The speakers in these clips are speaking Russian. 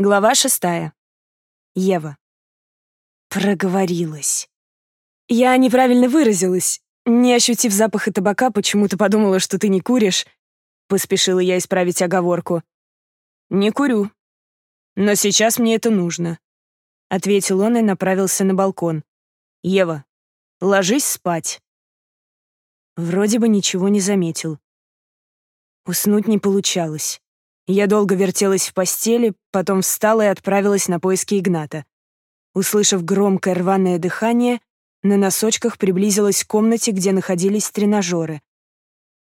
Глава шестая. Ева. Проговорилась. Я неправильно выразилась. Не ощутив запаха табака, почему-то подумала, что ты не куришь. Поспешила я исправить оговорку. «Не курю. Но сейчас мне это нужно», — ответил он и направился на балкон. «Ева, ложись спать». Вроде бы ничего не заметил. Уснуть не получалось. Я долго вертелась в постели, потом встала и отправилась на поиски Игната. Услышав громкое рваное дыхание, на носочках приблизилась к комнате, где находились тренажеры.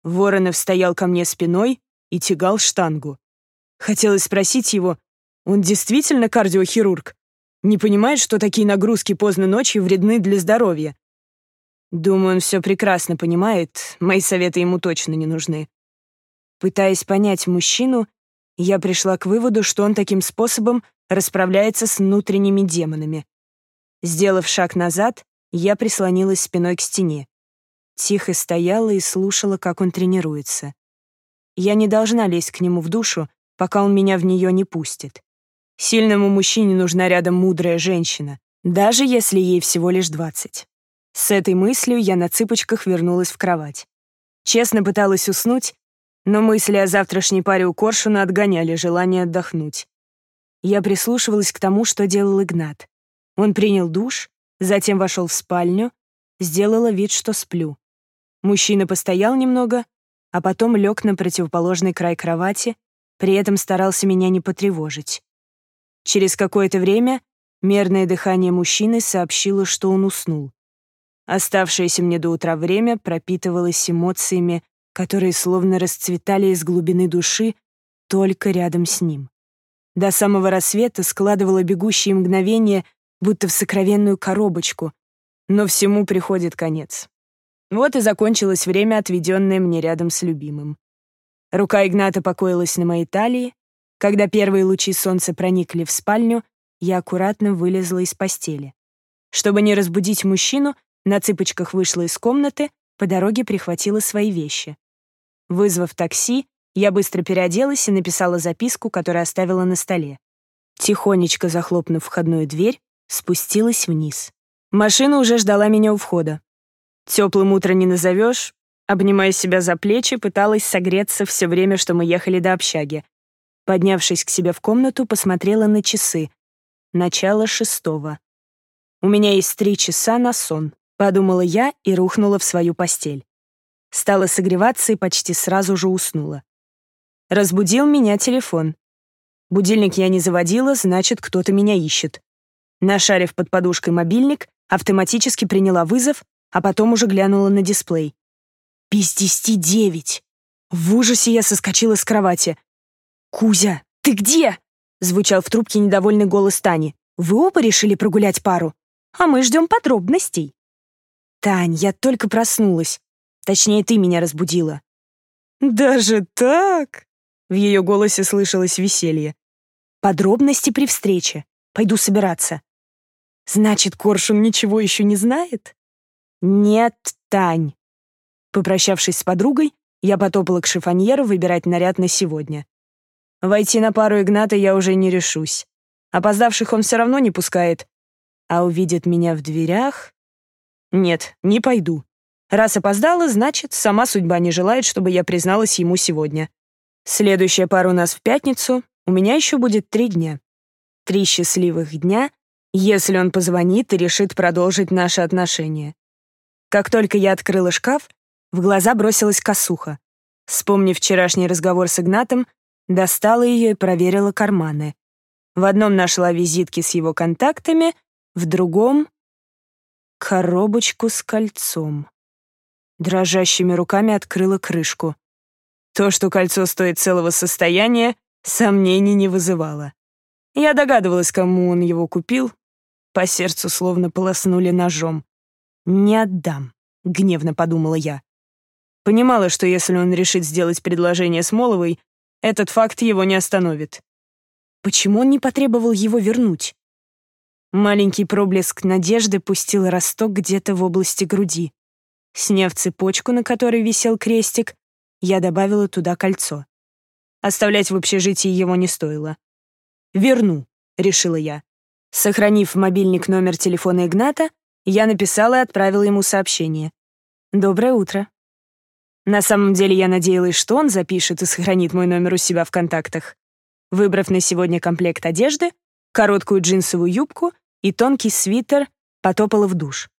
Воронов стоял ко мне спиной и тягал штангу. Хотелось спросить его, он действительно кардиохирург? Не понимает, что такие нагрузки поздно ночью вредны для здоровья? Думаю, он все прекрасно понимает, мои советы ему точно не нужны. Пытаясь понять мужчину, я пришла к выводу, что он таким способом расправляется с внутренними демонами. Сделав шаг назад, я прислонилась спиной к стене. Тихо стояла и слушала, как он тренируется. Я не должна лезть к нему в душу, пока он меня в нее не пустит. Сильному мужчине нужна рядом мудрая женщина, даже если ей всего лишь двадцать. С этой мыслью я на цыпочках вернулась в кровать. Честно пыталась уснуть, но мысли о завтрашней паре у Коршуна отгоняли желание отдохнуть. Я прислушивалась к тому, что делал Игнат. Он принял душ, затем вошел в спальню, сделала вид, что сплю. Мужчина постоял немного, а потом лег на противоположный край кровати, при этом старался меня не потревожить. Через какое-то время мерное дыхание мужчины сообщило, что он уснул. Оставшееся мне до утра время пропитывалось эмоциями которые словно расцветали из глубины души только рядом с ним. До самого рассвета складывала бегущие мгновения, будто в сокровенную коробочку, но всему приходит конец. Вот и закончилось время, отведенное мне рядом с любимым. Рука Игната покоилась на моей талии. Когда первые лучи солнца проникли в спальню, я аккуратно вылезла из постели. Чтобы не разбудить мужчину, на цыпочках вышла из комнаты, по дороге прихватила свои вещи. Вызвав такси, я быстро переоделась и написала записку, которую оставила на столе. Тихонечко захлопнув входную дверь, спустилась вниз. Машина уже ждала меня у входа. Теплым утро не назовешь. Обнимая себя за плечи, пыталась согреться все время, что мы ехали до общаги. Поднявшись к себе в комнату, посмотрела на часы. Начало шестого. «У меня есть три часа на сон», — подумала я и рухнула в свою постель. Стала согреваться и почти сразу же уснула. Разбудил меня телефон. Будильник я не заводила, значит, кто-то меня ищет. Нашарив под подушкой мобильник, автоматически приняла вызов, а потом уже глянула на дисплей. Без десяти девять. В ужасе я соскочила с кровати. «Кузя, ты где?» — звучал в трубке недовольный голос Тани. «Вы оба решили прогулять пару? А мы ждем подробностей». «Тань, я только проснулась. Точнее, ты меня разбудила». «Даже так?» В ее голосе слышалось веселье. «Подробности при встрече. Пойду собираться». «Значит, Коршун ничего еще не знает?» «Нет, Тань». Попрощавшись с подругой, я потопала к шифоньеру выбирать наряд на сегодня. Войти на пару Игната я уже не решусь. Опоздавших он все равно не пускает. А увидит меня в дверях... Нет, не пойду. Раз опоздала, значит, сама судьба не желает, чтобы я призналась ему сегодня. Следующая пара у нас в пятницу, у меня еще будет три дня. Три счастливых дня, если он позвонит и решит продолжить наши отношения. Как только я открыла шкаф, в глаза бросилась косуха. Вспомнив вчерашний разговор с Игнатом, достала ее и проверила карманы. В одном нашла визитки с его контактами, в другом — коробочку с кольцом. Дрожащими руками открыла крышку. То, что кольцо стоит целого состояния, сомнений не вызывало. Я догадывалась, кому он его купил. По сердцу словно полоснули ножом. «Не отдам», — гневно подумала я. Понимала, что если он решит сделать предложение Смоловой, этот факт его не остановит. Почему он не потребовал его вернуть? Маленький проблеск надежды пустил росток где-то в области груди. Сняв цепочку, на которой висел крестик, я добавила туда кольцо. Оставлять в общежитии его не стоило. Верну, решила я. Сохранив в мобильник номер телефона Игната, я написала и отправила ему сообщение. «Доброе утро». На самом деле я надеялась, что он запишет и сохранит мой номер у себя в контактах. Выбрав на сегодня комплект одежды, короткую джинсовую юбку и тонкий свитер, потопала в душ.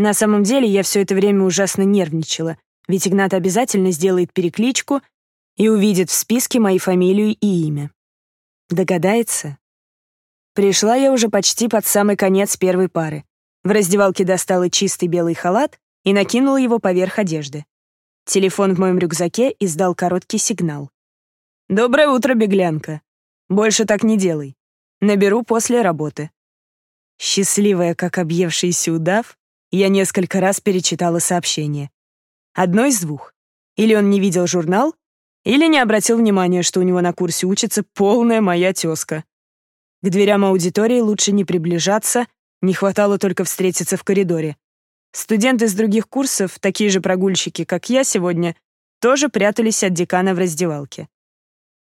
На самом деле я все это время ужасно нервничала, ведь Игнат обязательно сделает перекличку и увидит в списке мои фамилию и имя. Догадается? Пришла я уже почти под самый конец первой пары. В раздевалке достала чистый белый халат и накинула его поверх одежды. Телефон в моем рюкзаке издал короткий сигнал. «Доброе утро, беглянка. Больше так не делай. Наберу после работы». Счастливая, как объевшийся удав, я несколько раз перечитала сообщение. Одно из двух. Или он не видел журнал, или не обратил внимания, что у него на курсе учится полная моя тезка. К дверям аудитории лучше не приближаться, не хватало только встретиться в коридоре. Студенты с других курсов, такие же прогульщики, как я сегодня, тоже прятались от декана в раздевалке.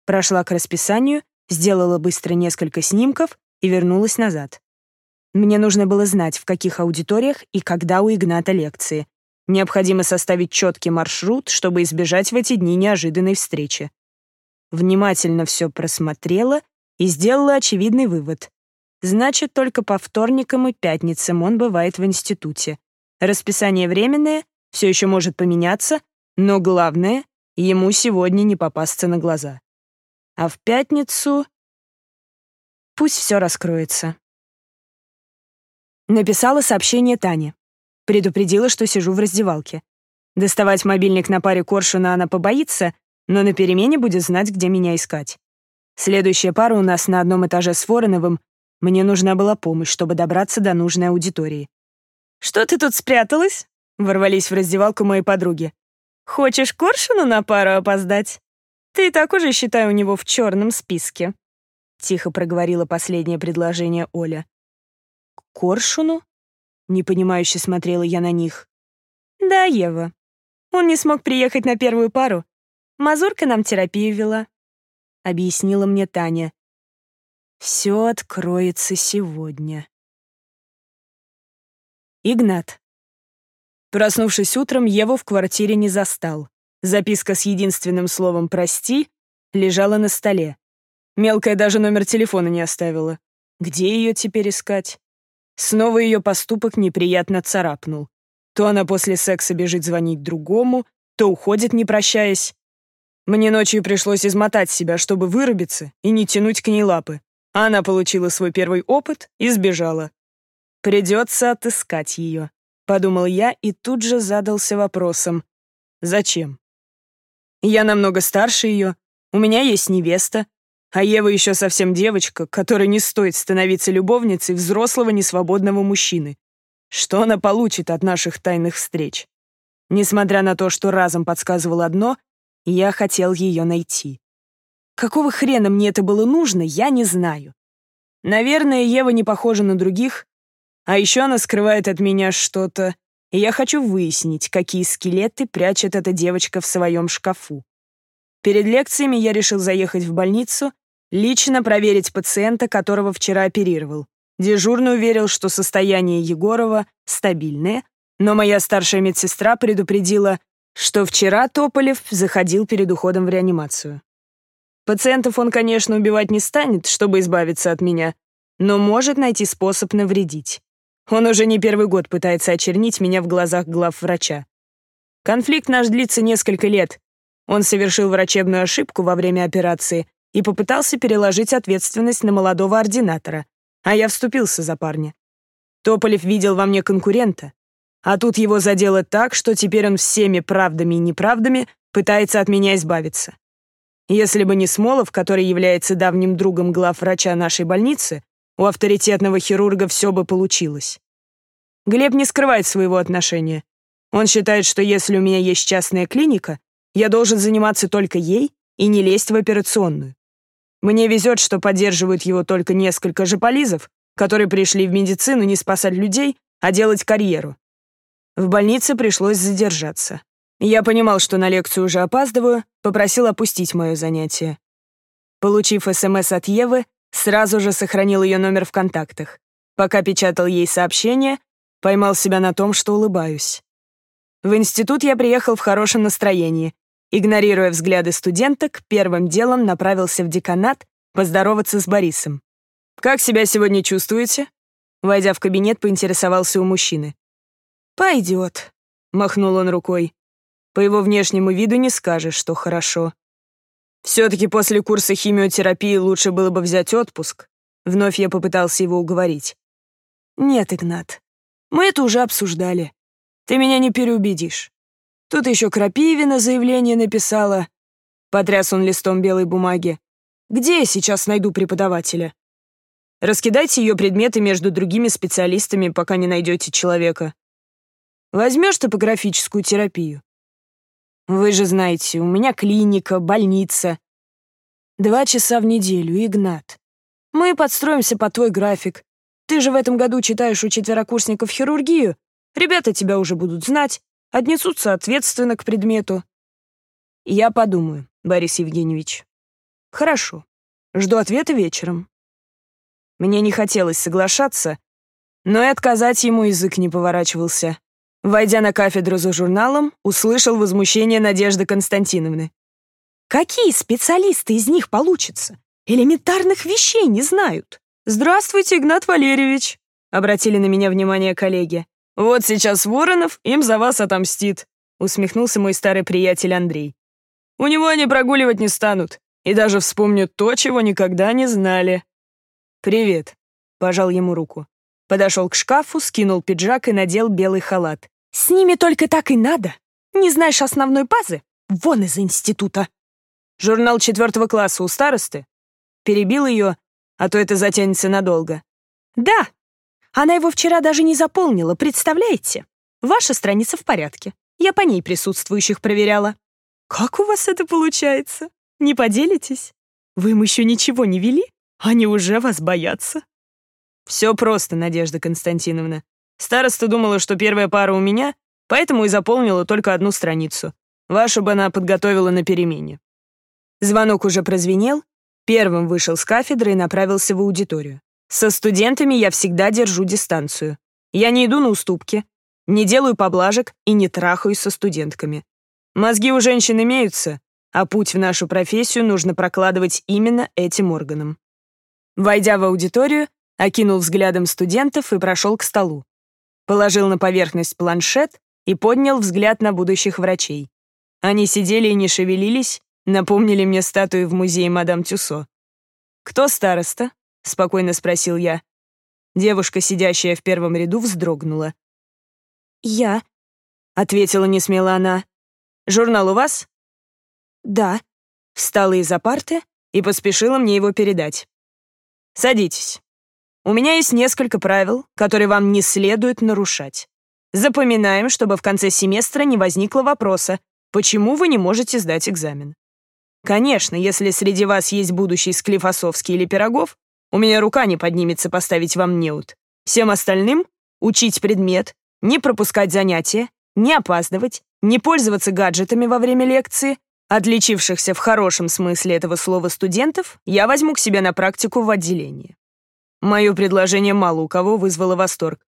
Прошла к расписанию, сделала быстро несколько снимков и вернулась назад. Мне нужно было знать, в каких аудиториях и когда у Игната лекции. Необходимо составить четкий маршрут, чтобы избежать в эти дни неожиданной встречи. Внимательно все просмотрела и сделала очевидный вывод. Значит, только по вторникам и пятницам он бывает в институте. Расписание временное, все еще может поменяться, но главное, ему сегодня не попасться на глаза. А в пятницу... Пусть все раскроется. Написала сообщение Тане. Предупредила, что сижу в раздевалке. Доставать мобильник на паре Коршуна она побоится, но на перемене будет знать, где меня искать. Следующая пара у нас на одном этаже с Вороновым. Мне нужна была помощь, чтобы добраться до нужной аудитории. «Что ты тут спряталась?» — ворвались в раздевалку мои подруги. «Хочешь Коршуну на пару опоздать? Ты и так уже, считай, у него в черном списке», — тихо проговорила последнее предложение Оля. «Коршуну?» Непонимающе смотрела я на них. «Да, Ева. Он не смог приехать на первую пару. Мазурка нам терапию вела», — объяснила мне Таня. «Все откроется сегодня». Игнат. Проснувшись утром, Еву в квартире не застал. Записка с единственным словом «прости» лежала на столе. Мелкая даже номер телефона не оставила. Где ее теперь искать? Снова ее поступок неприятно царапнул. То она после секса бежит звонить другому, то уходит, не прощаясь. Мне ночью пришлось измотать себя, чтобы вырубиться и не тянуть к ней лапы. А она получила свой первый опыт и сбежала. Придется отыскать ее, подумал я и тут же задался вопросом. Зачем? Я намного старше ее, у меня есть невеста, а Ева еще совсем девочка, которой не стоит становиться любовницей взрослого несвободного мужчины. Что она получит от наших тайных встреч? Несмотря на то, что разом подсказывал одно, я хотел ее найти. Какого хрена мне это было нужно, я не знаю. Наверное, Ева не похожа на других, а еще она скрывает от меня что-то, и я хочу выяснить, какие скелеты прячет эта девочка в своем шкафу. Перед лекциями я решил заехать в больницу Лично проверить пациента, которого вчера оперировал. Дежурный уверил, что состояние Егорова стабильное, но моя старшая медсестра предупредила, что вчера Тополев заходил перед уходом в реанимацию. Пациентов он, конечно, убивать не станет, чтобы избавиться от меня, но может найти способ навредить. Он уже не первый год пытается очернить меня в глазах главврача. Конфликт наш длится несколько лет. Он совершил врачебную ошибку во время операции, и попытался переложить ответственность на молодого ординатора, а я вступился за парня. Тополев видел во мне конкурента, а тут его задело так, что теперь он всеми правдами и неправдами пытается от меня избавиться. Если бы не Смолов, который является давним другом главврача нашей больницы, у авторитетного хирурга все бы получилось. Глеб не скрывает своего отношения. Он считает, что если у меня есть частная клиника, я должен заниматься только ей и не лезть в операционную. Мне везет, что поддерживают его только несколько жополизов, которые пришли в медицину не спасать людей, а делать карьеру. В больнице пришлось задержаться. Я понимал, что на лекцию уже опаздываю, попросил опустить мое занятие. Получив СМС от Евы, Сразу же сохранил ее номер в контактах. Пока печатал ей сообщение, поймал себя на том, что улыбаюсь. В институт я приехал в хорошем настроении. Игнорируя взгляды студенток, первым делом направился в деканат поздороваться с Борисом. «Как себя сегодня чувствуете?» Войдя в кабинет, поинтересовался у мужчины. «Пойдет», — махнул он рукой. По его внешнему виду не скажешь, что хорошо. Все-таки после курса химиотерапии лучше было бы взять отпуск. Вновь я попытался его уговорить. «Нет, Игнат, мы это уже обсуждали. Ты меня не переубедишь. Тут еще Крапивина заявление написала». Потряс он листом белой бумаги. «Где я сейчас найду преподавателя?» «Раскидайте ее предметы между другими специалистами, пока не найдете человека. Возьмешь топографическую терапию?» «Вы же знаете, у меня клиника, больница. Два часа в неделю, Игнат. Мы подстроимся под твой график. Ты же в этом году читаешь у четверокурсников хирургию. Ребята тебя уже будут знать, отнесутся ответственно к предмету. Я подумаю, Борис Евгеньевич. Хорошо. Жду ответа вечером. Мне не хотелось соглашаться, но и отказать ему язык не поворачивался. Войдя на кафедру за журналом, услышал возмущение Надежды Константиновны. «Какие специалисты из них получатся? Элементарных вещей не знают!» «Здравствуйте, Игнат Валерьевич!» — обратили на меня внимание коллеги. «Вот сейчас Воронов им за вас отомстит», — усмехнулся мой старый приятель Андрей. «У него они прогуливать не станут и даже вспомнят то, чего никогда не знали». «Привет», — пожал ему руку. Подошел к шкафу, скинул пиджак и надел белый халат. «С ними только так и надо. Не знаешь основной базы? Вон из института». «Журнал четвертого класса у старосты?» Перебил ее, а то это затянется надолго. Да, она его вчера даже не заполнила, представляете? Ваша страница в порядке. Я по ней присутствующих проверяла. Как у вас это получается? Не поделитесь? Вы им еще ничего не вели? Они уже вас боятся. Все просто, Надежда Константиновна. Староста думала, что первая пара у меня, поэтому и заполнила только одну страницу. Вашу бы она подготовила на перемене. Звонок уже прозвенел, Первым вышел с кафедры и направился в аудиторию. Со студентами я всегда держу дистанцию. Я не иду на уступки, не делаю поблажек и не трахаюсь со студентками. Мозги у женщин имеются, а путь в нашу профессию нужно прокладывать именно этим органом. Войдя в аудиторию, окинул взглядом студентов и прошел к столу. Положил на поверхность планшет и поднял взгляд на будущих врачей. Они сидели и не шевелились, Напомнили мне статуи в музее мадам Тюсо. «Кто староста?» — спокойно спросил я. Девушка, сидящая в первом ряду, вздрогнула. «Я», — ответила несмело она. «Журнал у вас?» «Да». Встала из-за парты и поспешила мне его передать. «Садитесь. У меня есть несколько правил, которые вам не следует нарушать. Запоминаем, чтобы в конце семестра не возникло вопроса, почему вы не можете сдать экзамен. Конечно, если среди вас есть будущий Склифосовский или Пирогов, у меня рука не поднимется поставить вам неуд. Всем остальным — учить предмет, не пропускать занятия, не опаздывать, не пользоваться гаджетами во время лекции. Отличившихся в хорошем смысле этого слова студентов я возьму к себе на практику в отделение. Мое предложение мало у кого вызвало восторг.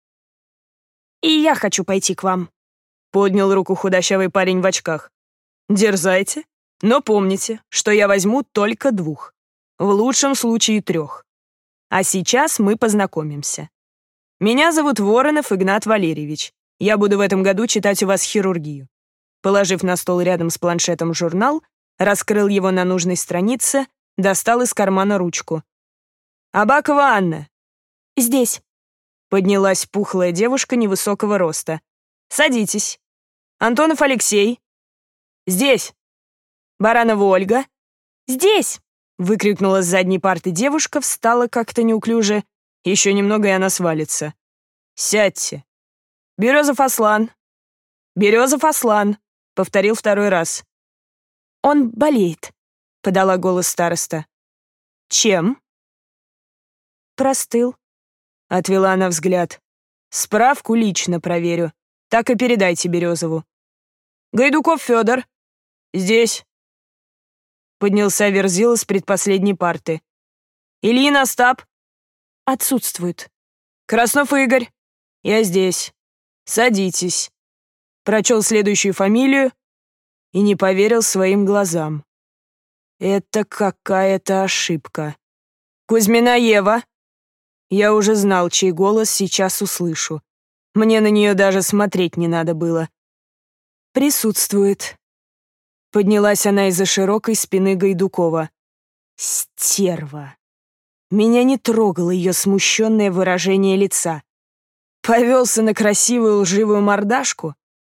«И я хочу пойти к вам», — поднял руку худощавый парень в очках. «Дерзайте», но помните, что я возьму только двух, в лучшем случае трех. А сейчас мы познакомимся. Меня зовут Воронов Игнат Валерьевич. Я буду в этом году читать у вас хирургию. Положив на стол рядом с планшетом журнал, раскрыл его на нужной странице, достал из кармана ручку. «Абакова Анна!» «Здесь», — поднялась пухлая девушка невысокого роста. «Садитесь. Антонов Алексей?» «Здесь», Баранова Ольга?» «Здесь!» — выкрикнула с задней парты девушка, встала как-то неуклюже. Еще немного, и она свалится. «Сядьте!» «Березов Аслан!» «Березов Аслан!» — повторил второй раз. «Он болеет», — подала голос староста. «Чем?» «Простыл», — отвела она взгляд. «Справку лично проверю. Так и передайте Березову». «Гайдуков Федор». «Здесь». Поднялся Верзила с предпоследней парты. Ильин Остап?» «Отсутствует». «Краснов Игорь?» «Я здесь. Садитесь». Прочел следующую фамилию и не поверил своим глазам. Это какая-то ошибка. Кузьмина Ева. Я уже знал, чей голос сейчас услышу. Мне на нее даже смотреть не надо было. Присутствует. Поднялась она из-за широкой спины Гайдукова. Стерва. Меня не трогало ее смущенное выражение лица. Повелся на красивую лживую мордашку?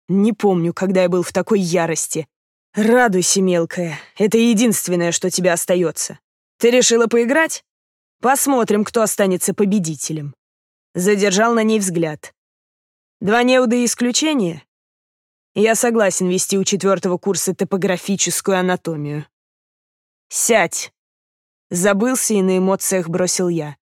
Не помню, когда я был в такой ярости. «Радуйся, мелкая, это единственное, что тебе остается. Ты решила поиграть? Посмотрим, кто останется победителем». Задержал на ней взгляд. «Два неуда и исключения?» Я согласен вести у четвертого курса топографическую анатомию. «Сядь!» Забылся и на эмоциях бросил я.